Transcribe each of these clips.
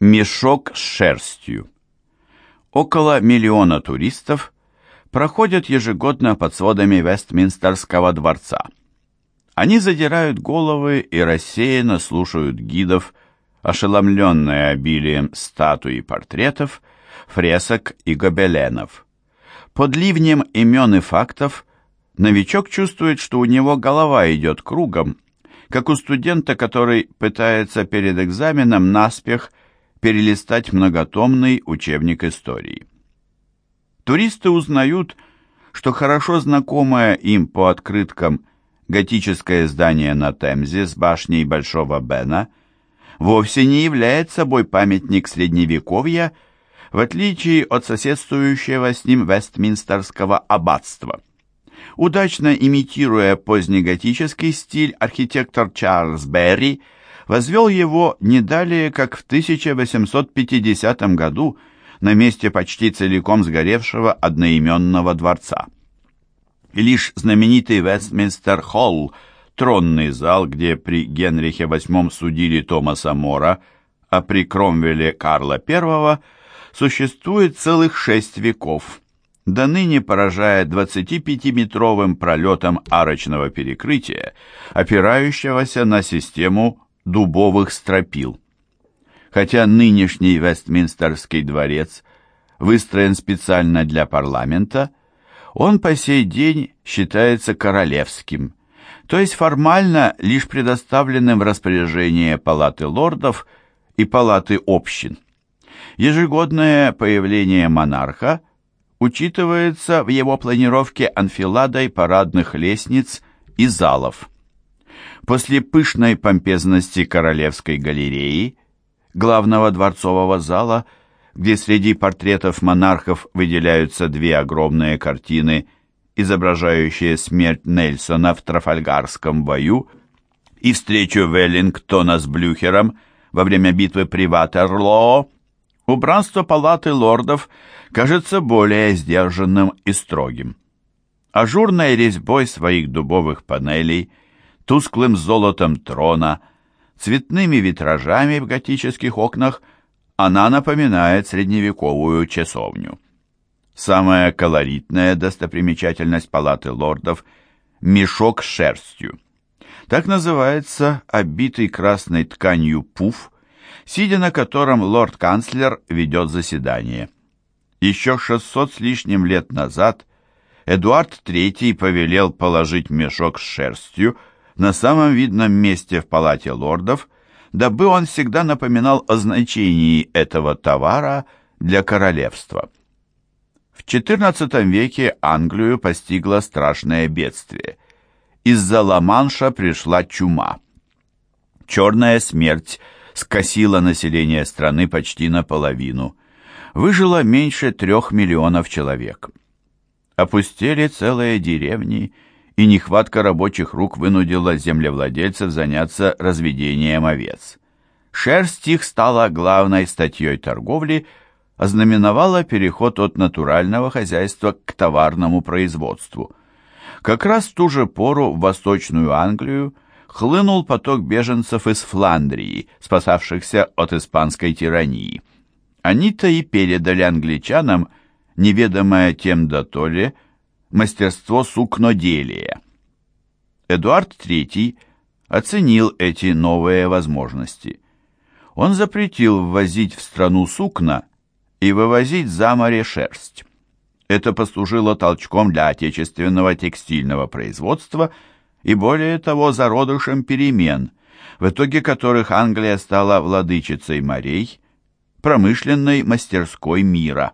Мешок с шерстью. Около миллиона туристов проходят ежегодно под сводами Вестминстерского дворца. Они задирают головы и рассеянно слушают гидов, ошеломленные обилием статуй и портретов, фресок и гобеленов. Под ливнем имен и фактов новичок чувствует, что у него голова идет кругом, как у студента, который пытается перед экзаменом наспех перелистать многотомный учебник истории. Туристы узнают, что хорошо знакомое им по открыткам готическое здание на Темзе с башней Большого Бена вовсе не является собой памятник Средневековья, в отличие от соседствующего с ним Вестминстерского аббатства. Удачно имитируя позднеготический стиль, архитектор Чарльз Берри возвел его не далее, как в 1850 году на месте почти целиком сгоревшего одноименного дворца. И лишь знаменитый Вестминстер-холл, тронный зал, где при Генрихе VIII судили Томаса Мора, а при Кромвеле Карла I, существует целых шесть веков, до ныне поражая 25-метровым пролетом арочного перекрытия, опирающегося на систему дубовых стропил. Хотя нынешний Вестминстерский дворец выстроен специально для парламента, он по сей день считается королевским, то есть формально лишь предоставленным в распоряжение Палаты лордов и Палаты общин. Ежегодное появление монарха учитывается в его планировке анфиладой парадных лестниц и залов. После пышной помпезности Королевской галереи, главного дворцового зала, где среди портретов монархов выделяются две огромные картины, изображающие смерть Нельсона в Трафальгарском бою и встречу Веллингтона с Блюхером во время битвы при Ватерлоо, убранство палаты лордов кажется более сдержанным и строгим. Ажурной резьбой своих дубовых панелей – тусклым золотом трона, цветными витражами в готических окнах, она напоминает средневековую часовню. Самая колоритная достопримечательность палаты лордов – мешок с шерстью. Так называется обитый красной тканью пуф, сидя на котором лорд-канцлер ведет заседание. Еще 600 с лишним лет назад Эдуард III повелел положить мешок с шерстью на самом видном месте в палате лордов, дабы он всегда напоминал о значении этого товара для королевства. В XIV веке Англию постигло страшное бедствие. Из-за Ла-Манша пришла чума. Черная смерть скосила население страны почти наполовину. Выжило меньше трех миллионов человек. Опустели целые деревни и нехватка рабочих рук вынудила землевладельцев заняться разведением овец. Шерсть их стала главной статьей торговли, ознаменовала переход от натурального хозяйства к товарному производству. Как раз в ту же пору в Восточную Англию хлынул поток беженцев из Фландрии, спасавшихся от испанской тирании. Они-то и передали англичанам, неведомое тем дотоле, мастерство сукноделия. Эдуард III оценил эти новые возможности. Он запретил ввозить в страну сукна и вывозить за море шерсть. Это послужило толчком для отечественного текстильного производства и, более того, зародышем перемен, в итоге которых Англия стала владычицей морей, промышленной мастерской мира.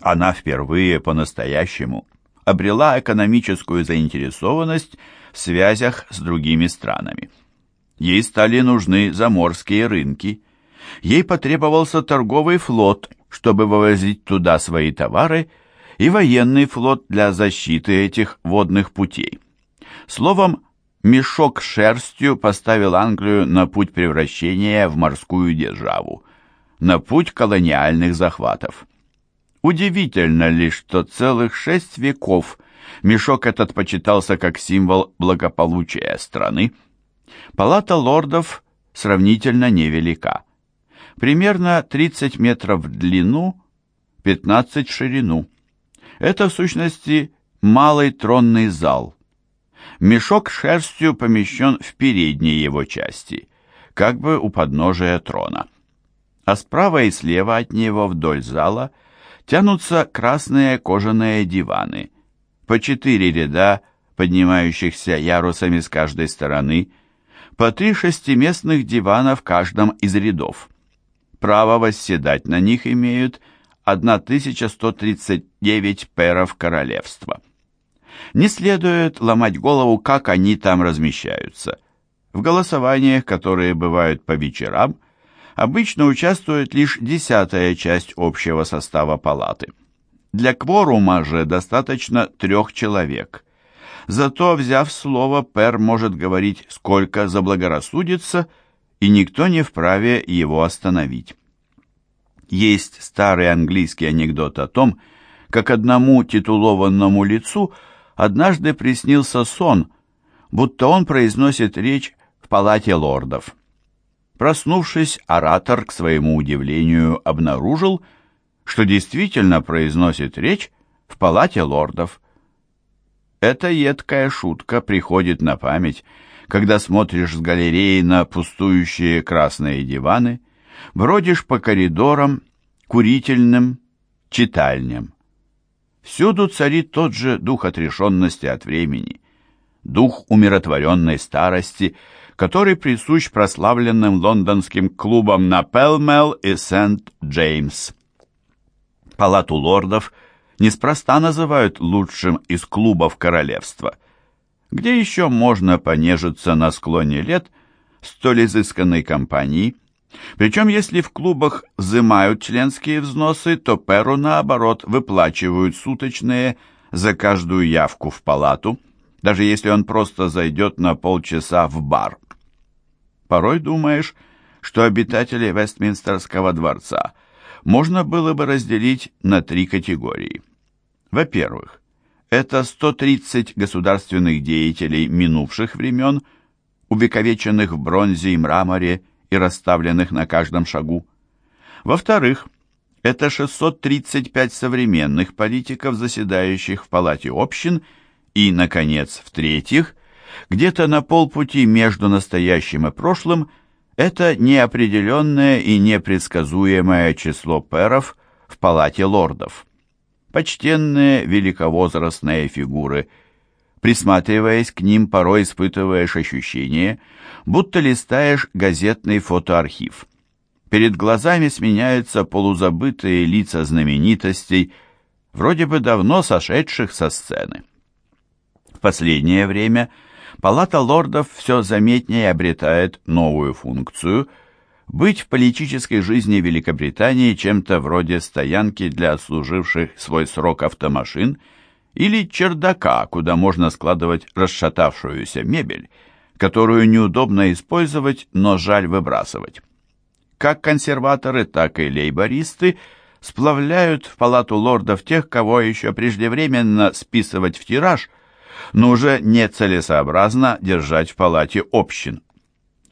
Она впервые по-настоящему обрела экономическую заинтересованность в связях с другими странами. Ей стали нужны заморские рынки. Ей потребовался торговый флот, чтобы вывозить туда свои товары, и военный флот для защиты этих водных путей. Словом, мешок с шерстью поставил Англию на путь превращения в морскую державу, на путь колониальных захватов. Удивительно лишь, что целых шесть веков мешок этот почитался как символ благополучия страны. Палата лордов сравнительно невелика. примерно 30 метров в длину, 15 в ширину. Это, в сущности, малый тронный зал. Мешок с шерстью помещен в передней его части, как бы у подножия трона. А справа и слева от него вдоль зала тянутся красные кожаные диваны, по четыре ряда, поднимающихся ярусами с каждой стороны, по три шестиместных дивана в каждом из рядов. Право восседать на них имеют 1139 перов королевства. Не следует ломать голову, как они там размещаются. В голосованиях, которые бывают по вечерам, обычно участвует лишь десятая часть общего состава палаты. Для кворума же достаточно трех человек. Зато, взяв слово, пер может говорить сколько заблагорассудится, и никто не вправе его остановить. Есть старый английский анекдот о том, как одному титулованному лицу однажды приснился сон, будто он произносит речь в палате лордов. Проснувшись, оратор, к своему удивлению, обнаружил, что действительно произносит речь в палате лордов. Эта едкая шутка приходит на память, когда смотришь с галереи на пустующие красные диваны, бродишь по коридорам, курительным, читальням. Всюду царит тот же дух отрешенности от времени, дух умиротворенной старости, который присущ прославленным лондонским клубам на Пелмел и Сент-Джеймс. Палату лордов неспроста называют лучшим из клубов королевства. Где еще можно понежиться на склоне лет столь изысканной компании? Причем, если в клубах взимают членские взносы, то Перу, наоборот, выплачивают суточные за каждую явку в палату, даже если он просто зайдет на полчаса в бар. Порой думаешь, что обитатели Вестминстерского дворца можно было бы разделить на три категории. Во-первых, это 130 государственных деятелей минувших времен, увековеченных в бронзе и мраморе и расставленных на каждом шагу. Во-вторых, это 635 современных политиков, заседающих в Палате общин, и, наконец, в-третьих, где-то на полпути между настоящим и прошлым это неопределенное и непредсказуемое число перов в Палате лордов. Почтенные великовозрастные фигуры. Присматриваясь к ним, порой испытываешь ощущение, будто листаешь газетный фотоархив. Перед глазами сменяются полузабытые лица знаменитостей, вроде бы давно сошедших со сцены. Последнее время – Палата лордов все заметнее обретает новую функцию – быть в политической жизни Великобритании чем-то вроде стоянки для отслуживших свой срок автомашин или чердака, куда можно складывать расшатавшуюся мебель, которую неудобно использовать, но жаль выбрасывать. Как консерваторы, так и лейбористы сплавляют в палату лордов тех, кого еще преждевременно списывать в тираж – но уже нецелесообразно держать в палате общин.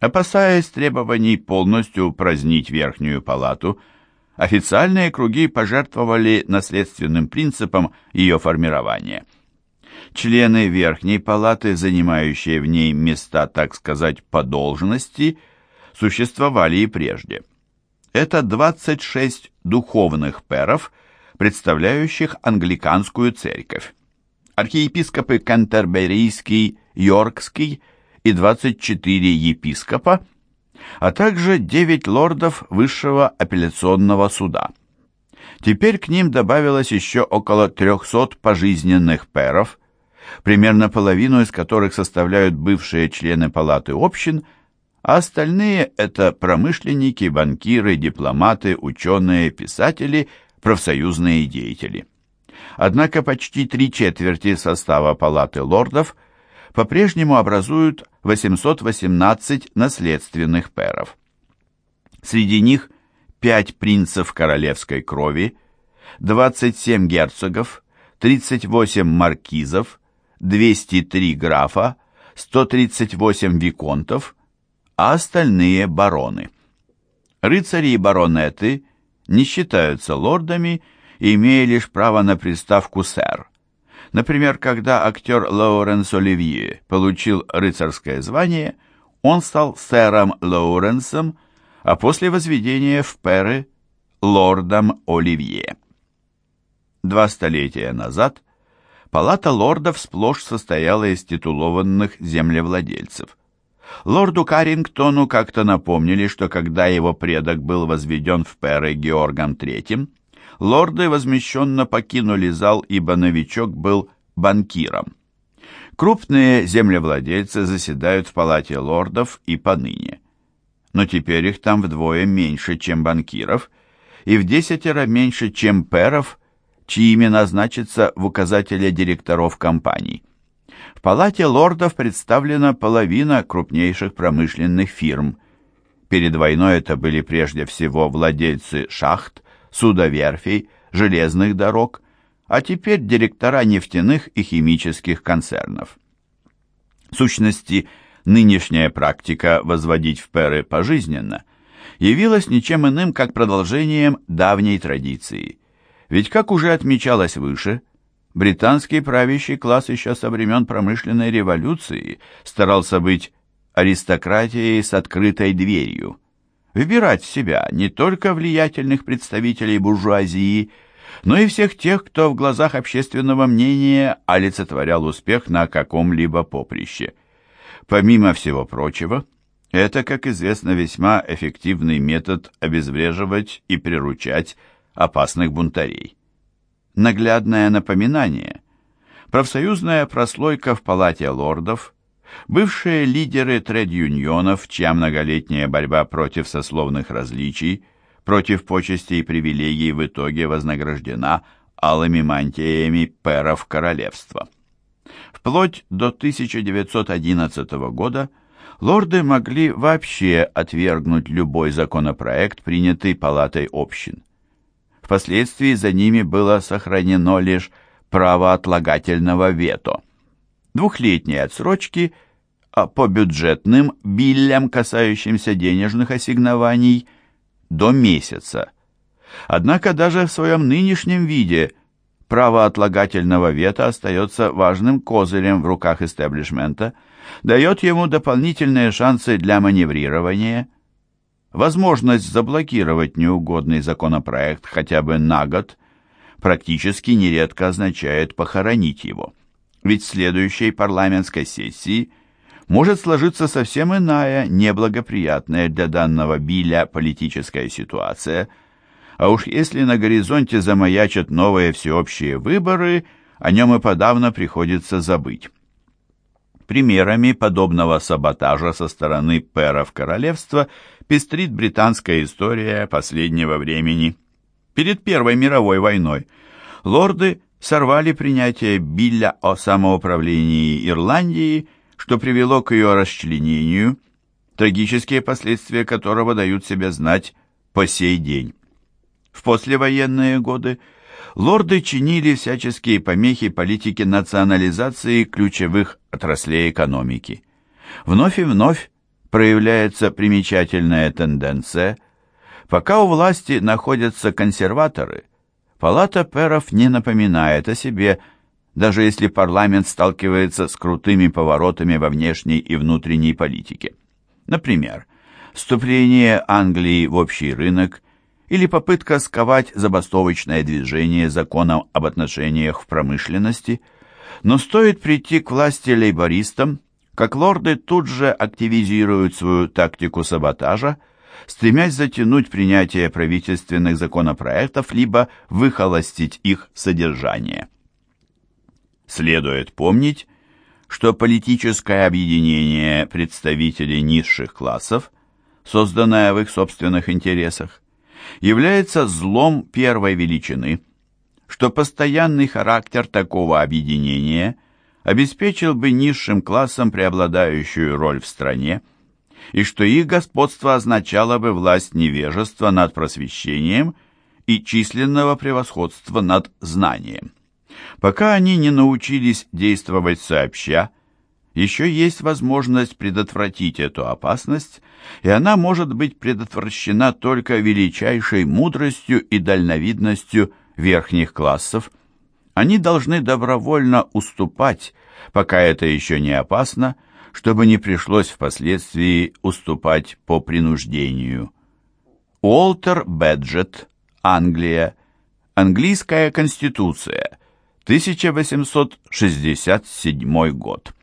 Опасаясь требований полностью упразднить Верхнюю палату, официальные круги пожертвовали наследственным принципом ее формирования. Члены Верхней палаты, занимающие в ней места, так сказать, по должности, существовали и прежде. Это 26 духовных перов, представляющих англиканскую церковь архиепископы Кантерберийский, Йоркский и 24 епископа, а также 9 лордов Высшего апелляционного суда. Теперь к ним добавилось еще около 300 пожизненных перов, примерно половину из которых составляют бывшие члены палаты общин, а остальные – это промышленники, банкиры, дипломаты, ученые, писатели, профсоюзные деятели. Однако почти три четверти состава Палаты лордов по-прежнему образуют 818 наследственных перов. Среди них 5 принцев королевской крови, 27 герцогов, 38 маркизов, 203 графа, 138 виконтов, а остальные бароны. Рыцари и баронеты не считаются лордами, имея лишь право на приставку «сэр». Например, когда актер Лоуренс Оливье получил рыцарское звание, он стал сэром Лоуренсом, а после возведения в перы – лордом Оливье. Два столетия назад палата лордов сплошь состояла из титулованных землевладельцев. Лорду Карингтону как-то напомнили, что когда его предок был возведен в перы Георгом III, лорды возмещенно покинули зал, ибо новичок был банкиром. Крупные землевладельцы заседают в палате лордов и поныне. Но теперь их там вдвое меньше, чем банкиров, и в десятеро меньше, чем перов, чьи имена значатся в указателе директоров компаний. В палате лордов представлена половина крупнейших промышленных фирм. Перед войной это были прежде всего владельцы шахт, судоверфей, железных дорог, а теперь директора нефтяных и химических концернов. В сущности, нынешняя практика возводить в перы пожизненно явилась ничем иным, как продолжением давней традиции. Ведь, как уже отмечалось выше, британский правящий класс еще со времен промышленной революции старался быть аристократией с открытой дверью, выбирать в себя не только влиятельных представителей буржуазии, но и всех тех, кто в глазах общественного мнения олицетворял успех на каком-либо поприще. Помимо всего прочего, это, как известно, весьма эффективный метод обезвреживать и приручать опасных бунтарей. Наглядное напоминание – профсоюзная прослойка в Палате лордов – Бывшие лидеры тред-юнионов, чья многолетняя борьба против сословных различий, против почестей и привилегий в итоге вознаграждена алыми мантиями перов королевства. Вплоть до 1911 года лорды могли вообще отвергнуть любой законопроект, принятый Палатой общин. Впоследствии за ними было сохранено лишь право отлагательного вето – двухлетней отсрочки, а по бюджетным биллям, касающимся денежных ассигнований, до месяца. Однако даже в своем нынешнем виде право отлагательного вето остается важным козырем в руках истеблишмента, дает ему дополнительные шансы для маневрирования. Возможность заблокировать неугодный законопроект хотя бы на год практически нередко означает похоронить его. Ведь в следующей парламентской сессии может сложиться совсем иная, неблагоприятная для данного Биля политическая ситуация, а уж если на горизонте замаячат новые всеобщие выборы, о нем и подавно приходится забыть. Примерами подобного саботажа со стороны пэров королевства пестрит британская история последнего времени. Перед Первой мировой войной лорды сорвали принятие Билля о самоуправлении Ирландии, что привело к ее расчленению, трагические последствия которого дают себя знать по сей день. В послевоенные годы лорды чинили всяческие помехи политики национализации ключевых отраслей экономики. Вновь и вновь проявляется примечательная тенденция. Пока у власти находятся консерваторы, Палата перов не напоминает о себе, даже если парламент сталкивается с крутыми поворотами во внешней и внутренней политике. Например, вступление Англии в общий рынок или попытка сковать забастовочное движение законом об отношениях в промышленности, но стоит прийти к власти лейбористам, как лорды тут же активизируют свою тактику саботажа, стремясь затянуть принятие правительственных законопроектов, либо выхолостить их содержание. Следует помнить, что политическое объединение представителей низших классов, созданное в их собственных интересах, является злом первой величины, что постоянный характер такого объединения обеспечил бы низшим классам преобладающую роль в стране, и что их господство означало бы власть невежества над просвещением и численного превосходства над знанием. Пока они не научились действовать сообща, еще есть возможность предотвратить эту опасность, и она может быть предотвращена только величайшей мудростью и дальновидностью верхних классов. Они должны добровольно уступать, пока это еще не опасно, чтобы не пришлось впоследствии уступать по принуждению. Уолтер Беджет, Англия. Английская конституция. 1867 год.